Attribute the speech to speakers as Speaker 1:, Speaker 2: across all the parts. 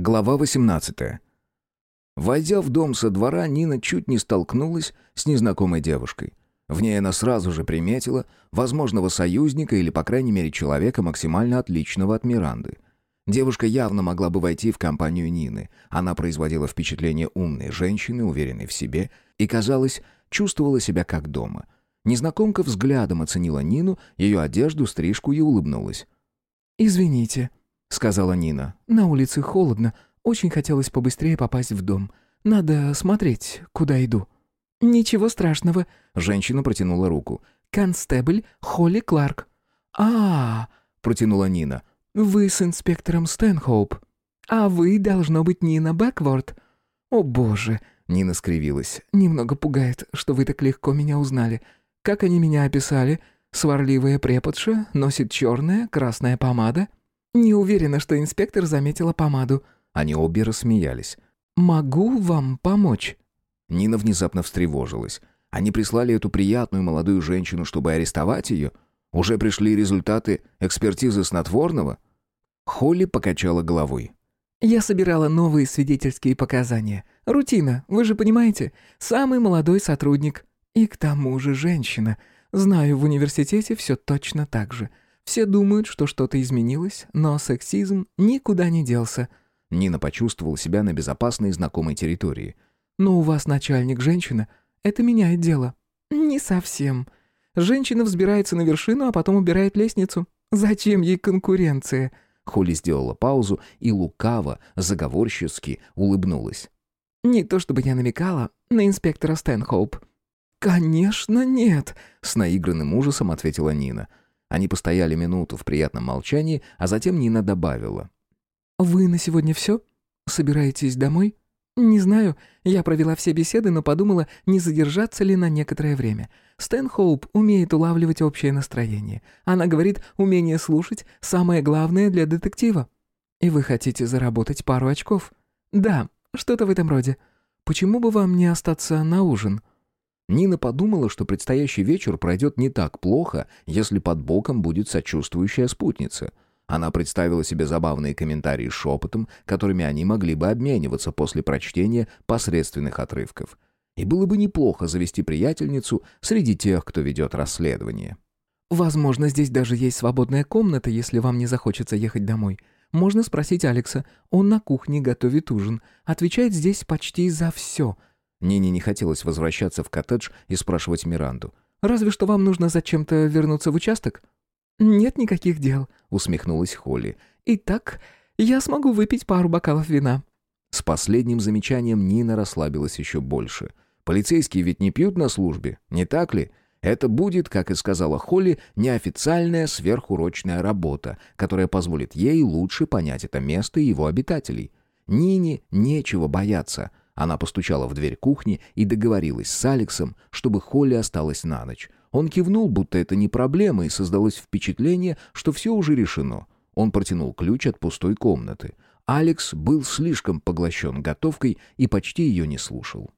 Speaker 1: Глава 18. Войдя в дом со двора, Нина чуть не столкнулась с незнакомой девушкой. В ней она сразу же приметила возможного союзника или, по крайней мере, человека максимально отличного от Миранды. Девушка явно могла бы войти в компанию Нины. Она производила впечатление умной женщины, уверенной в себе, и, казалось, чувствовала себя как дома. Незнакомка взглядом оценила Нину, ее одежду, стрижку и улыбнулась.
Speaker 2: «Извините», — сказала Нина. «На улице холодно. Очень хотелось побыстрее попасть в дом. Надо смотреть, куда иду». «Ничего страшного», — женщина протянула руку. «Констебль Холли Кларк». «А-а-а», протянула Нина. «Вы с инспектором Стэнхоуп. А вы, должно быть, Нина Бэкворд». «О, боже», — Нина скривилась. «Немного пугает, что вы так легко меня узнали. Как они меня описали? Сварливая преподша, носит черная, красная помада?» «Не уверена, что инспектор заметила помаду».
Speaker 1: Они обе рассмеялись.
Speaker 2: «Могу вам помочь?»
Speaker 1: Нина внезапно встревожилась. Они прислали эту приятную молодую женщину, чтобы арестовать ее? Уже пришли результаты экспертизы снотворного? Холли покачала головой.
Speaker 2: «Я собирала новые свидетельские показания. Рутина, вы же понимаете? Самый молодой сотрудник. И к тому же женщина. Знаю, в университете все точно так же. Все думают, что что-то изменилось, но сексизм никуда не делся.
Speaker 1: Нина почувствовала себя на безопасной и знакомой территории.
Speaker 2: «Но у вас начальник женщина. Это меняет дело». «Не совсем. Женщина взбирается на вершину, а потом убирает лестницу. Зачем ей конкуренция?»
Speaker 1: Холли сделала паузу и лукаво, заговорчески улыбнулась.
Speaker 2: «Не то чтобы я намекала на инспектора Стэнхоуп». «Конечно нет», — с наигранным ужасом ответила Нина.
Speaker 1: Они постояли минуту в приятном молчании, а затем Нина добавила.
Speaker 2: «Вы на сегодня все? Собираетесь домой?» «Не знаю. Я провела все беседы, но подумала, не задержаться ли на некоторое время. Стэн Хоуп умеет улавливать общее настроение. Она говорит, умение слушать – самое главное для детектива. И вы хотите заработать пару очков?» «Да, что-то в этом роде. Почему бы вам не остаться на ужин?»
Speaker 1: Нина подумала, что предстоящий вечер пройдет не так плохо, если под боком будет сочувствующая спутница. Она представила себе забавные комментарии шепотом, которыми они могли бы обмениваться после прочтения посредственных отрывков. И было бы неплохо завести приятельницу среди тех, кто ведет расследование.
Speaker 2: «Возможно, здесь даже есть свободная комната, если вам не захочется ехать домой. Можно спросить Алекса. Он на кухне готовит ужин. Отвечает здесь почти за все»,
Speaker 1: Нине не хотелось возвращаться в коттедж и спрашивать Миранду.
Speaker 2: «Разве что вам нужно зачем-то вернуться в участок?» «Нет никаких дел», — усмехнулась Холли. «Итак, я смогу выпить пару бокалов вина».
Speaker 1: С последним замечанием Нина расслабилась еще больше. «Полицейские ведь не пьют на службе, не так ли?» Это будет, как и сказала Холли, неофициальная сверхурочная работа, которая позволит ей лучше понять это место и его обитателей. Нине нечего бояться. Она постучала в дверь кухни и договорилась с Алексом, чтобы Холли осталась на ночь. Он кивнул, будто это не проблема, и создалось впечатление, что все уже решено. Он протянул ключ от пустой комнаты. Алекс был слишком поглощен готовкой и почти ее не слушал.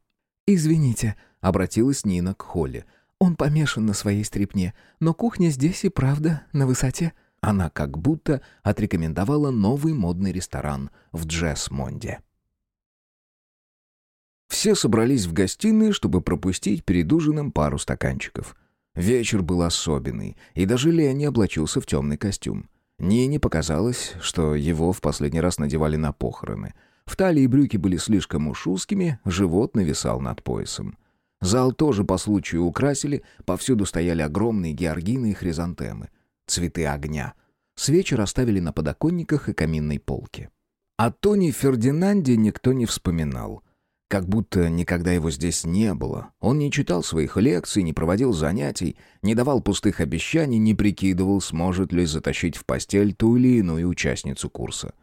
Speaker 2: «Извините», — обратилась Нина к Холли. «Он помешан на своей стрипне, но кухня здесь и правда на высоте».
Speaker 1: Она как будто отрекомендовала новый модный ресторан в Джессмонде. Все собрались в гостиной, чтобы пропустить перед ужином пару стаканчиков. Вечер был особенный, и даже Ленни облачился в темный костюм. Нине показалось, что его в последний раз надевали на похороны. В талии брюки были слишком уж узкими, живот нависал над поясом. Зал тоже по случаю украсили, повсюду стояли огромные георгины и хризантемы. Цветы огня. Свечи расставили на подоконниках и каминной полке. О Тони Фердинанде никто не вспоминал — как будто никогда его здесь не было. Он не читал своих лекций, не проводил занятий, не давал пустых обещаний, не прикидывал, сможет ли затащить в постель ту или иную участницу курса.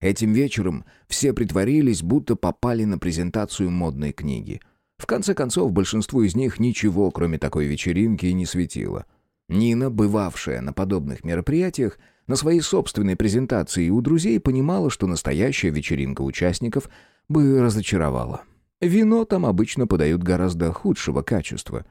Speaker 1: Этим вечером все притворились, будто попали на презентацию модной книги. В конце концов, большинству из них ничего, кроме такой вечеринки, и не светило. Нина, бывавшая на подобных мероприятиях, на своей собственной презентации у друзей понимала, что настоящая вечеринка участников бы разочаровала. Вино там обычно подают гораздо худшего качества.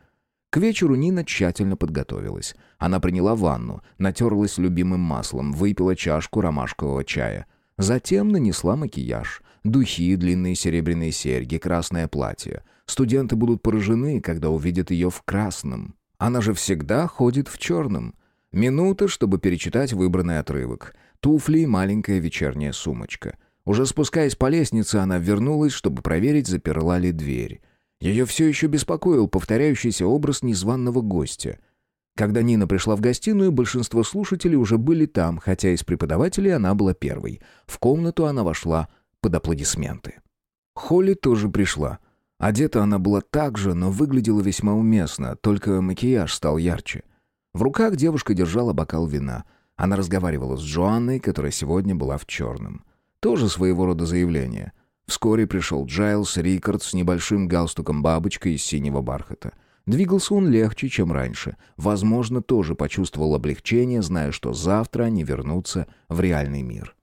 Speaker 1: К вечеру Нина тщательно подготовилась. Она приняла ванну, натерлась любимым маслом, выпила чашку ромашкового чая. Затем нанесла макияж, духи, длинные серебряные серьги, красное платье. Студенты будут поражены, когда увидят ее в красном. Она же всегда ходит в черном. Минута, чтобы перечитать выбранный отрывок. Туфли и маленькая вечерняя сумочка. Уже спускаясь по лестнице, она вернулась, чтобы проверить, заперла ли дверь. Ее все еще беспокоил повторяющийся образ незваного гостя. Когда Нина пришла в гостиную, большинство слушателей уже были там, хотя из преподавателей она была первой. В комнату она вошла под аплодисменты. Холли тоже пришла. Одета она была так же, но выглядела весьма уместно, только макияж стал ярче. В руках девушка держала бокал вина. Она разговаривала с Джоанной, которая сегодня была в черном. Тоже своего рода заявление. Вскоре пришел Джайлс Рикард с небольшим галстуком-бабочкой из синего бархата. Двигался он легче, чем раньше. Возможно, тоже почувствовал облегчение, зная, что завтра они вернутся в реальный мир.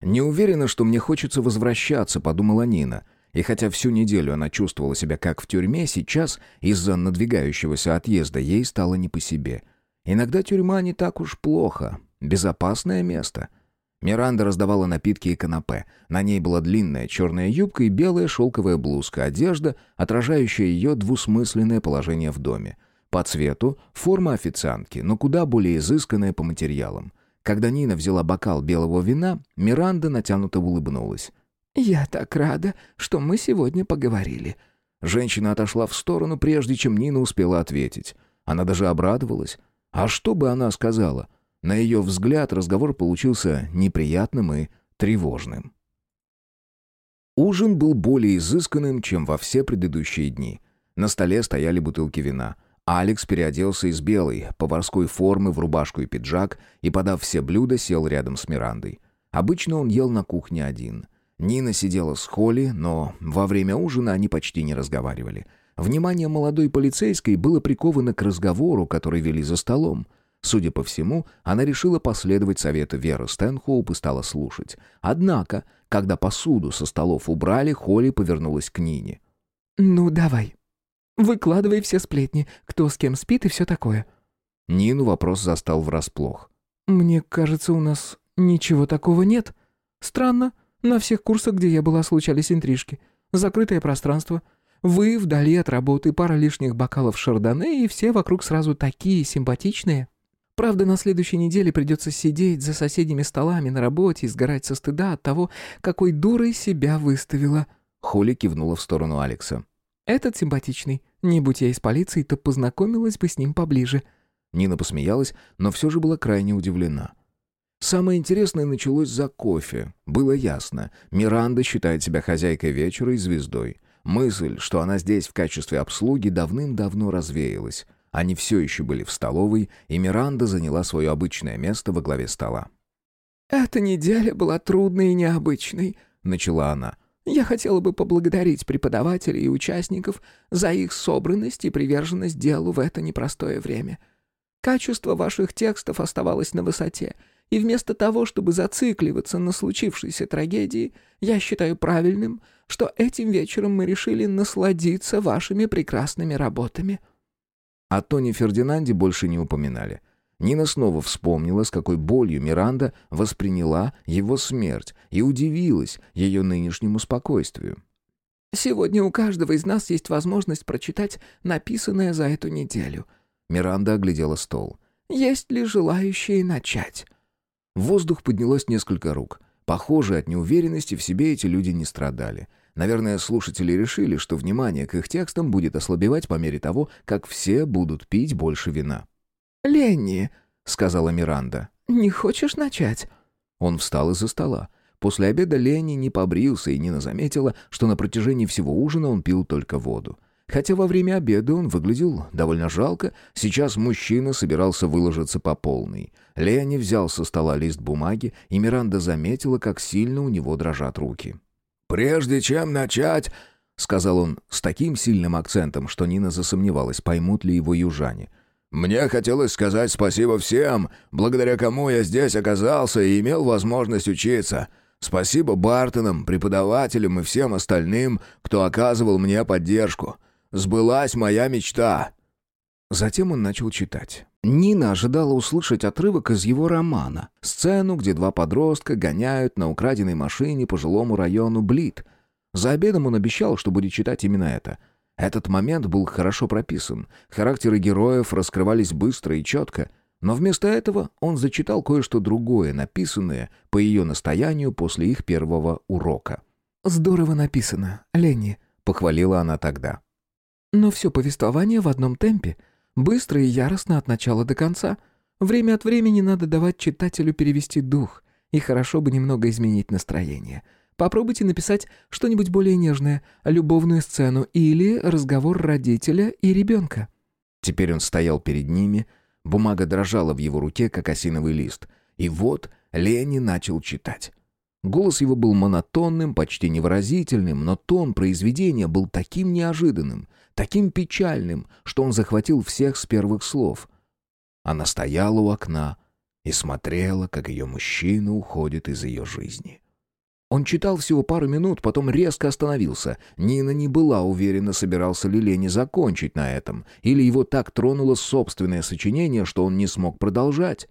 Speaker 1: «Не уверена, что мне хочется возвращаться», — подумала Нина. И хотя всю неделю она чувствовала себя как в тюрьме, сейчас, из-за надвигающегося отъезда, ей стало не по себе. Иногда тюрьма не так уж плохо. Безопасное место — Миранда раздавала напитки и канапе. На ней была длинная черная юбка и белая шелковая блузка, одежда, отражающая ее двусмысленное положение в доме. По цвету — форма официантки, но куда более изысканная по материалам. Когда Нина взяла бокал белого вина, Миранда натянуто улыбнулась.
Speaker 2: «Я так рада, что мы сегодня поговорили».
Speaker 1: Женщина отошла в сторону, прежде чем Нина успела ответить. Она даже обрадовалась. А что бы она сказала? На ее взгляд разговор получился неприятным и тревожным. Ужин был более изысканным, чем во все предыдущие дни. На столе стояли бутылки вина. Алекс переоделся из белой, поварской формы в рубашку и пиджак и, подав все блюда, сел рядом с Мирандой. Обычно он ел на кухне один. Нина сидела с Холли, но во время ужина они почти не разговаривали. Внимание молодой полицейской было приковано к разговору, который вели за столом — Судя по всему, она решила последовать совету Веры Стэнхоуп и стала слушать. Однако, когда посуду со столов убрали, Холли повернулась к Нине.
Speaker 2: «Ну, давай. Выкладывай все сплетни, кто с кем спит и все такое».
Speaker 1: Нину вопрос застал врасплох.
Speaker 2: «Мне кажется, у нас ничего такого нет. Странно. На всех курсах, где я была, случались интрижки. Закрытое пространство. Вы вдали от работы, пара лишних бокалов шардоне, и все вокруг сразу такие симпатичные». Правда, на следующей неделе придется сидеть за соседними столами на работе и сгорать со стыда от того, какой дурой себя выставила».
Speaker 1: Холли кивнула в сторону Алекса.
Speaker 2: «Этот симпатичный. Не будь я из полиции, то познакомилась бы с ним поближе».
Speaker 1: Нина посмеялась, но все же была крайне удивлена. Самое интересное началось за кофе. Было ясно. Миранда считает себя хозяйкой вечера и звездой. Мысль, что она здесь в качестве обслуги, давным-давно развеялась. Они все еще были в столовой, и Миранда заняла свое обычное место во главе стола.
Speaker 2: «Эта неделя была трудной и необычной», — начала она. «Я хотела бы поблагодарить преподавателей и участников за их собранность и приверженность делу в это непростое время. Качество ваших текстов оставалось на высоте, и вместо того, чтобы зацикливаться на случившейся трагедии, я считаю правильным, что этим вечером мы решили насладиться вашими прекрасными работами».
Speaker 1: О Тони Фердинанде больше не упоминали. Нина снова вспомнила, с какой болью Миранда восприняла его смерть и удивилась ее нынешнему спокойствию.
Speaker 2: «Сегодня у каждого из нас есть возможность прочитать написанное за эту неделю».
Speaker 1: Миранда оглядела стол.
Speaker 2: «Есть ли желающие начать?»
Speaker 1: В воздух поднялось несколько рук. Похоже, от неуверенности в себе эти люди не страдали. Наверное, слушатели решили, что внимание к их текстам будет ослабевать по мере того, как все будут пить больше вина.
Speaker 2: «Ленни», —
Speaker 1: сказала Миранда.
Speaker 2: «Не хочешь начать?»
Speaker 1: Он встал из-за стола. После обеда Ленни не побрился, и Нина заметила, что на протяжении всего ужина он пил только воду. Хотя во время обеда он выглядел довольно жалко, сейчас мужчина собирался выложиться по полной. Ленни взял со стола лист бумаги, и Миранда заметила, как сильно у него дрожат руки.
Speaker 3: «Прежде чем начать...»
Speaker 1: — сказал он с таким сильным акцентом, что Нина засомневалась, поймут ли его южане.
Speaker 3: «Мне хотелось сказать спасибо всем, благодаря кому я здесь оказался и имел возможность учиться. Спасибо Бартонам, преподавателям и всем остальным, кто оказывал мне поддержку. Сбылась моя мечта».
Speaker 1: Затем он начал читать. Нина ожидала услышать отрывок из его романа. Сцену, где два подростка гоняют на украденной машине по жилому району Блит. За обедом он обещал, что будет читать именно это. Этот момент был хорошо прописан. Характеры героев раскрывались быстро и четко. Но вместо этого он зачитал кое-что другое, написанное по ее настоянию после их первого урока.
Speaker 2: «Здорово написано, Ленни», — похвалила она тогда. «Но все повествование в одном темпе — Быстро и яростно от начала до конца. Время от времени надо давать читателю перевести дух, и хорошо бы немного изменить настроение. Попробуйте написать что-нибудь более нежное, любовную сцену или разговор родителя и ребенка.
Speaker 1: Теперь он стоял перед ними, бумага дрожала в его руке, как осиновый лист. И вот Лени начал читать. Голос его был монотонным, почти невыразительным, но тон произведения был таким неожиданным, таким печальным, что он захватил всех с первых слов. Она стояла у окна и смотрела, как ее мужчина уходит из ее жизни. Он читал всего пару минут, потом резко остановился. Нина не была уверена, собирался ли Лени закончить на этом, или его так тронуло собственное сочинение, что он не смог продолжать.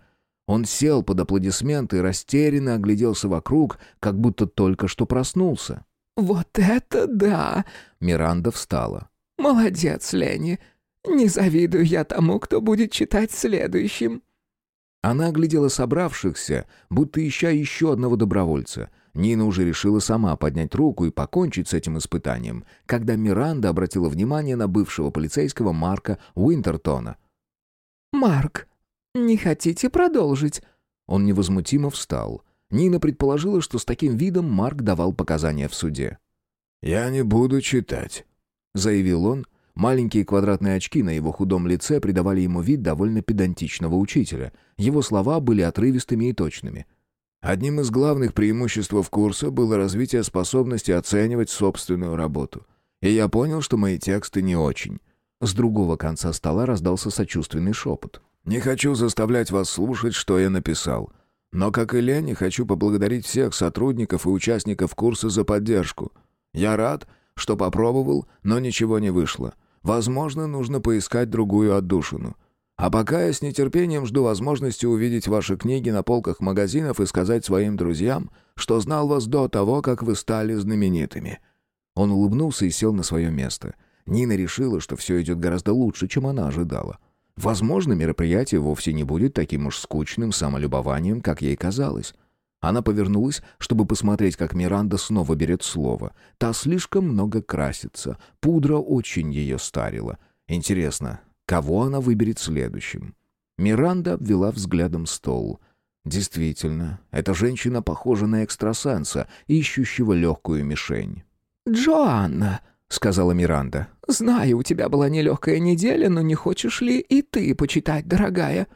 Speaker 1: Он сел под аплодисменты и растерянно огляделся вокруг, как будто только что проснулся.
Speaker 2: «Вот это да!» Миранда встала. «Молодец, Лени. Не завидую я тому, кто будет читать следующим».
Speaker 1: Она оглядела собравшихся, будто ища еще одного добровольца. Нина уже решила сама поднять руку и покончить с этим испытанием, когда Миранда обратила внимание на бывшего полицейского Марка Уинтертона.
Speaker 2: «Марк, не хотите продолжить?»
Speaker 1: Он невозмутимо встал. Нина предположила, что с таким видом Марк давал показания в суде.
Speaker 3: «Я не буду читать», — заявил он. Маленькие квадратные очки на его худом лице придавали ему вид довольно педантичного учителя. Его слова были отрывистыми и точными. Одним из главных преимуществ курса было развитие способности оценивать собственную работу. И я понял, что мои тексты не очень.
Speaker 1: С другого конца стола раздался сочувственный шепот.
Speaker 3: «Не хочу заставлять вас слушать, что я написал. Но, как и Лени, хочу поблагодарить всех сотрудников и участников курса за поддержку. Я рад, что попробовал, но ничего не вышло. Возможно, нужно поискать другую отдушину. А пока я с нетерпением жду возможности увидеть ваши книги на полках магазинов и сказать своим друзьям, что знал вас до того, как вы стали знаменитыми».
Speaker 1: Он улыбнулся и сел на свое место. Нина решила, что все идет гораздо лучше, чем она ожидала. Возможно, мероприятие вовсе не будет таким уж скучным самолюбованием, как ей казалось. Она повернулась, чтобы посмотреть, как Миранда снова берет слово. Та слишком много красится. Пудра очень ее старила. Интересно, кого она выберет следующим? Миранда обвела взглядом стол. Действительно, эта женщина похожа на экстрасенса, ищущего легкую мишень.
Speaker 2: «Джоанна», — сказала Миранда, — «знаю, у тебя была нелегкая неделя, но не хочешь ли и ты почитать, дорогая?»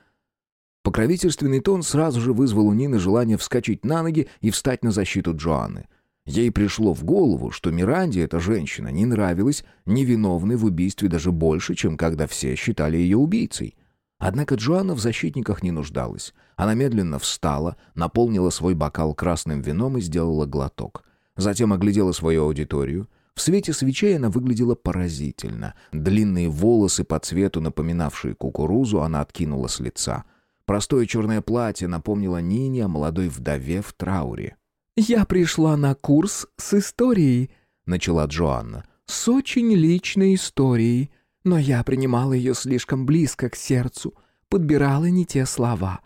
Speaker 1: Покровительственный тон сразу же вызвал у Нины желание вскочить на ноги и встать на защиту Джоанны. Ей пришло в голову, что Миранде эта женщина не нравилась, невиновной в убийстве даже больше, чем когда все считали ее убийцей. Однако Джоанна в защитниках не нуждалась. Она медленно встала, наполнила свой бокал красным вином и сделала глоток. Затем оглядела свою аудиторию. В свете свечей она выглядела поразительно. Длинные волосы по цвету, напоминавшие кукурузу, она откинула с лица — Простое черное платье напомнило Нине о молодой вдове в трауре.
Speaker 2: «Я пришла на курс с историей», — начала Джоанна. «С очень личной историей. Но я принимала ее слишком близко к сердцу, подбирала не те слова.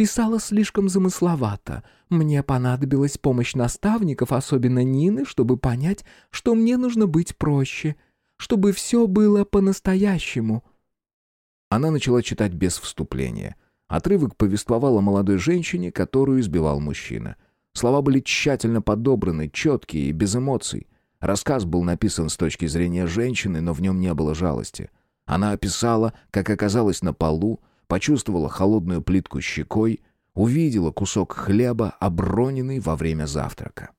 Speaker 2: Писала слишком замысловато. Мне понадобилась помощь наставников, особенно Нины, чтобы понять, что мне нужно быть проще, чтобы все было по-настоящему».
Speaker 1: Она начала читать без вступления — Отрывок повествовал о молодой женщине, которую избивал мужчина. Слова были тщательно подобраны, четкие и без эмоций. Рассказ был написан с точки зрения женщины, но в нем не было жалости. Она описала, как оказалась на полу, почувствовала холодную плитку щекой, увидела кусок хлеба, оброненный во время завтрака.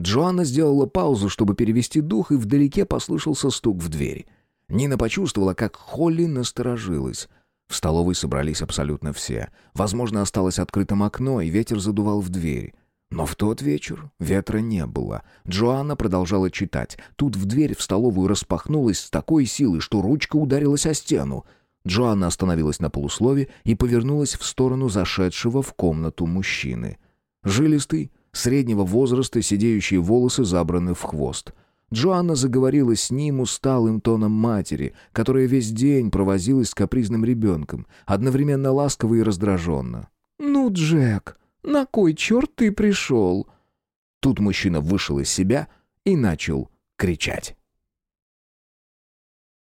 Speaker 1: Джоанна сделала паузу, чтобы перевести дух, и вдалеке послышался стук в дверь. Нина почувствовала, как Холли насторожилась — в столовой собрались абсолютно все. Возможно, осталось открытым окно, и ветер задувал в дверь. Но в тот вечер ветра не было. Джоанна продолжала читать. Тут в дверь в столовую распахнулась с такой силой, что ручка ударилась о стену. Джоанна остановилась на полуслове и повернулась в сторону зашедшего в комнату мужчины. Жилистый, среднего возраста, сидеющие волосы забраны в хвост. Джоанна заговорила с ним усталым тоном матери, которая весь день провозилась с капризным ребенком, одновременно ласково и раздраженно.
Speaker 2: «Ну, Джек, на кой черт ты пришел?»
Speaker 1: Тут мужчина вышел из себя и начал кричать.